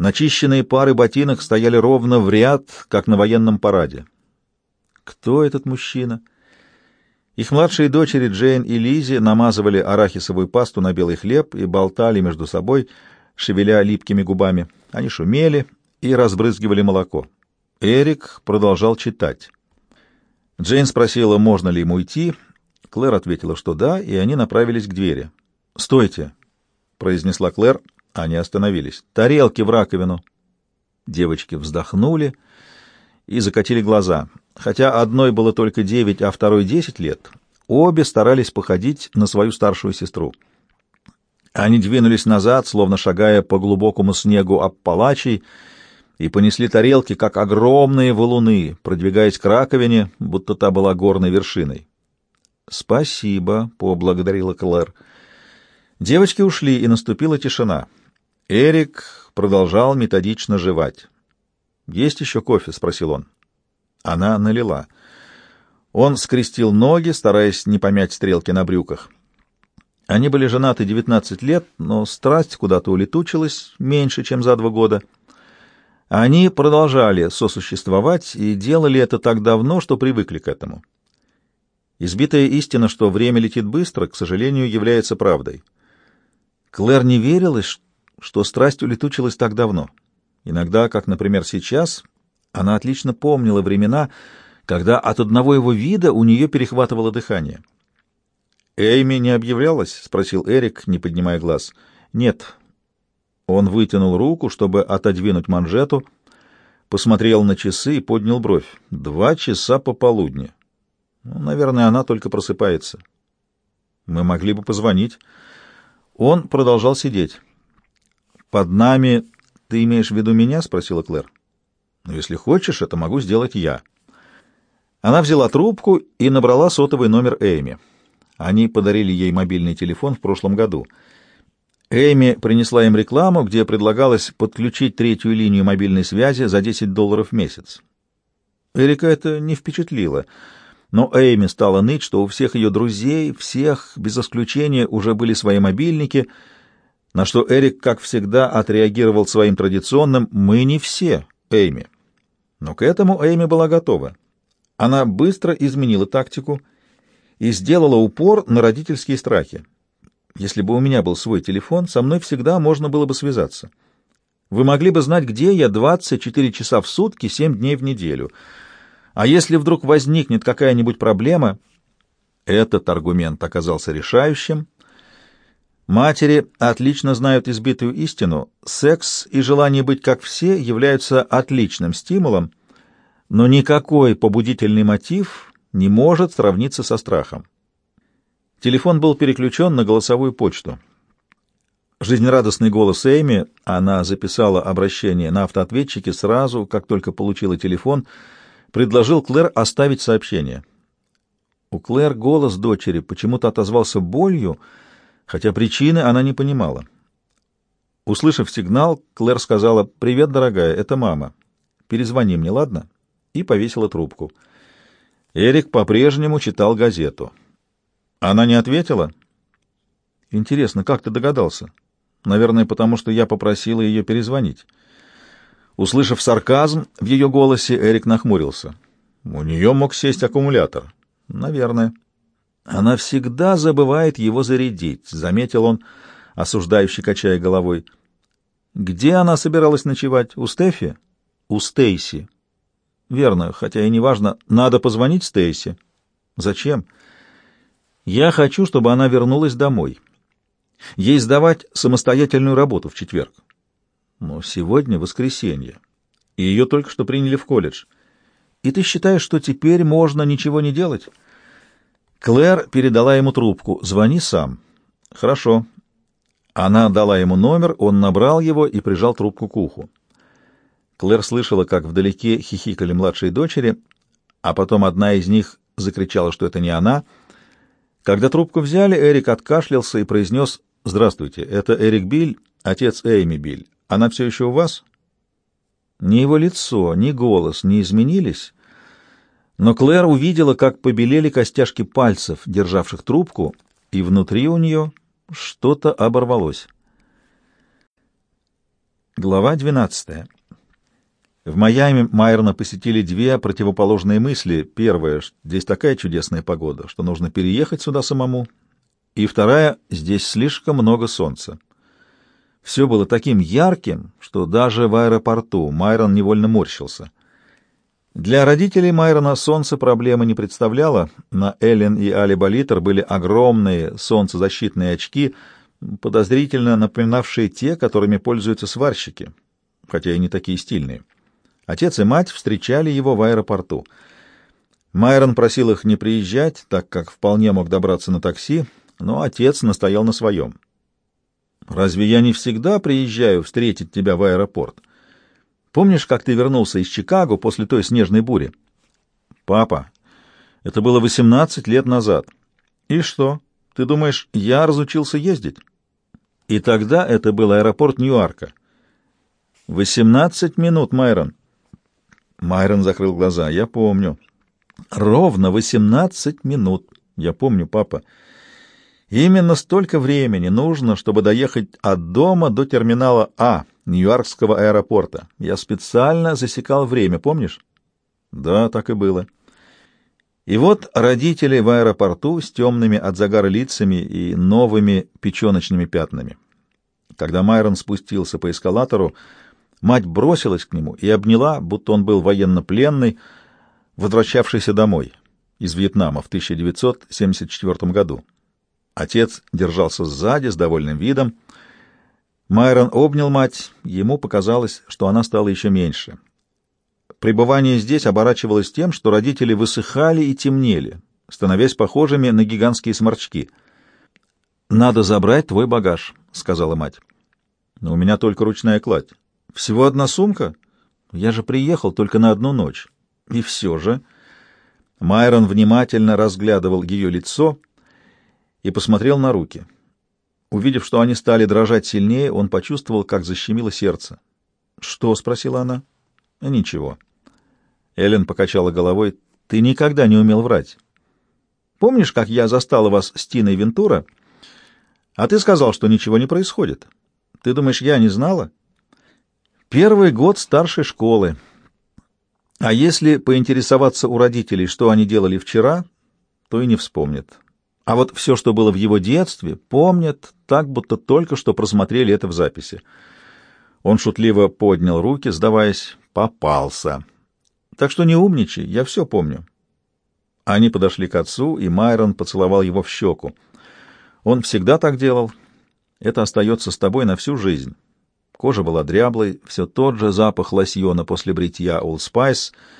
Начищенные пары ботинок стояли ровно в ряд, как на военном параде. Кто этот мужчина? Их младшие дочери Джейн и Лизи намазывали арахисовую пасту на белый хлеб и болтали между собой, шевеля липкими губами. Они шумели и разбрызгивали молоко. Эрик продолжал читать. Джейн спросила, можно ли ему идти. Клэр ответила, что да, и они направились к двери. «Стойте!» — произнесла Клэр. Они остановились. «Тарелки в раковину!» Девочки вздохнули и закатили глаза. Хотя одной было только девять, а второй десять лет, обе старались походить на свою старшую сестру. Они двинулись назад, словно шагая по глубокому снегу Аппалачей, и понесли тарелки, как огромные валуны, продвигаясь к раковине, будто та была горной вершиной. «Спасибо», — поблагодарила Клэр. Девочки ушли, и наступила тишина. Эрик продолжал методично жевать. «Есть еще кофе?» — спросил он. Она налила. Он скрестил ноги, стараясь не помять стрелки на брюках. Они были женаты 19 лет, но страсть куда-то улетучилась меньше, чем за два года. Они продолжали сосуществовать и делали это так давно, что привыкли к этому. Избитая истина, что время летит быстро, к сожалению, является правдой. Клэр не верилась, что страсть улетучилась так давно. Иногда, как, например, сейчас, она отлично помнила времена, когда от одного его вида у нее перехватывало дыхание. «Эйми не объявлялась?» — спросил Эрик, не поднимая глаз. «Нет». Он вытянул руку, чтобы отодвинуть манжету, посмотрел на часы и поднял бровь. «Два часа пополудни. Ну, наверное, она только просыпается. Мы могли бы позвонить». Он продолжал сидеть. «Под нами ты имеешь в виду меня?» — спросила Клэр. Но если хочешь, это могу сделать я. Она взяла трубку и набрала сотовый номер Эйми. Они подарили ей мобильный телефон в прошлом году. Эйми принесла им рекламу, где предлагалось подключить третью линию мобильной связи за 10 долларов в месяц. Эрика это не впечатлило, но Эйми стала ныть, что у всех ее друзей, всех, без исключения, уже были свои мобильники, на что Эрик, как всегда, отреагировал своим традиционным «мы не все». Эйми. Но к этому Эйми была готова. Она быстро изменила тактику и сделала упор на родительские страхи. Если бы у меня был свой телефон, со мной всегда можно было бы связаться. Вы могли бы знать, где я 24 часа в сутки, 7 дней в неделю. А если вдруг возникнет какая-нибудь проблема, этот аргумент оказался решающим, Матери отлично знают избитую истину. Секс и желание быть как все являются отличным стимулом, но никакой побудительный мотив не может сравниться со страхом. Телефон был переключен на голосовую почту. Жизнерадостный голос Эйми, она записала обращение на автоответчике сразу, как только получила телефон, предложил Клэр оставить сообщение. У Клэр голос дочери почему-то отозвался болью, хотя причины она не понимала. Услышав сигнал, Клэр сказала «Привет, дорогая, это мама. Перезвони мне, ладно?» и повесила трубку. Эрик по-прежнему читал газету. Она не ответила? Интересно, как ты догадался? Наверное, потому что я попросила ее перезвонить. Услышав сарказм в ее голосе, Эрик нахмурился. У нее мог сесть аккумулятор. Наверное. Она всегда забывает его зарядить, заметил он, осуждающий, качая головой. Где она собиралась ночевать? У Стефи? У Стейси. Верно, хотя и не важно. Надо позвонить Стейси. Зачем? Я хочу, чтобы она вернулась домой. Ей сдавать самостоятельную работу в четверг. Но сегодня воскресенье, и ее только что приняли в колледж. И ты считаешь, что теперь можно ничего не делать? Клэр передала ему трубку. «Звони сам». «Хорошо». Она дала ему номер, он набрал его и прижал трубку к уху. Клэр слышала, как вдалеке хихикали младшие дочери, а потом одна из них закричала, что это не она. Когда трубку взяли, Эрик откашлялся и произнес «Здравствуйте, это Эрик Биль, отец Эйми Биль. Она все еще у вас?» Ни его лицо, ни голос не изменились, но Клэр увидела, как побелели костяшки пальцев, державших трубку, и внутри у нее что-то оборвалось. Глава 12. В Майами Майерна посетили две противоположные мысли. Первая, здесь такая чудесная погода, что нужно переехать сюда самому. И вторая, здесь слишком много солнца. Все было таким ярким, что даже в аэропорту Майрон невольно морщился. Для родителей Майрона солнце проблемы не представляло. На Эллен и Али Болитер были огромные солнцезащитные очки — подозрительно напоминавшие те, которыми пользуются сварщики, хотя и не такие стильные. Отец и мать встречали его в аэропорту. Майрон просил их не приезжать, так как вполне мог добраться на такси, но отец настоял на своем. «Разве я не всегда приезжаю встретить тебя в аэропорт? Помнишь, как ты вернулся из Чикаго после той снежной бури?» «Папа, это было восемнадцать лет назад. И что, ты думаешь, я разучился ездить?» И тогда это был аэропорт Ньюарка. «Восемнадцать минут, Майрон». Майрон закрыл глаза. «Я помню». «Ровно восемнадцать минут. Я помню, папа. Именно столько времени нужно, чтобы доехать от дома до терминала А, Ньюаркского аэропорта. Я специально засекал время, помнишь?» «Да, так и было». И вот родители в аэропорту с темными от загара лицами и новыми печеночными пятнами. Когда Майрон спустился по эскалатору, мать бросилась к нему и обняла, будто он был военнопленный, возвращавшийся домой из Вьетнама в 1974 году. Отец держался сзади с довольным видом. Майрон обнял мать, ему показалось, что она стала еще меньше — Пребывание здесь оборачивалось тем, что родители высыхали и темнели, становясь похожими на гигантские сморчки. «Надо забрать твой багаж», — сказала мать. «Но у меня только ручная кладь. Всего одна сумка? Я же приехал только на одну ночь. И все же...» Майрон внимательно разглядывал ее лицо и посмотрел на руки. Увидев, что они стали дрожать сильнее, он почувствовал, как защемило сердце. «Что?» — спросила она. «Ничего». Эллен покачала головой. «Ты никогда не умел врать. Помнишь, как я застала вас с Тиной Вентура? А ты сказал, что ничего не происходит. Ты думаешь, я не знала? Первый год старшей школы. А если поинтересоваться у родителей, что они делали вчера, то и не вспомнят. А вот все, что было в его детстве, помнят так, будто только что просмотрели это в записи. Он шутливо поднял руки, сдаваясь, попался. Так что не умничай, я все помню. Они подошли к отцу, и Майрон поцеловал его в щеку. Он всегда так делал. Это остается с тобой на всю жизнь. Кожа была дряблой, все тот же запах лосьона после бритья Old Spice —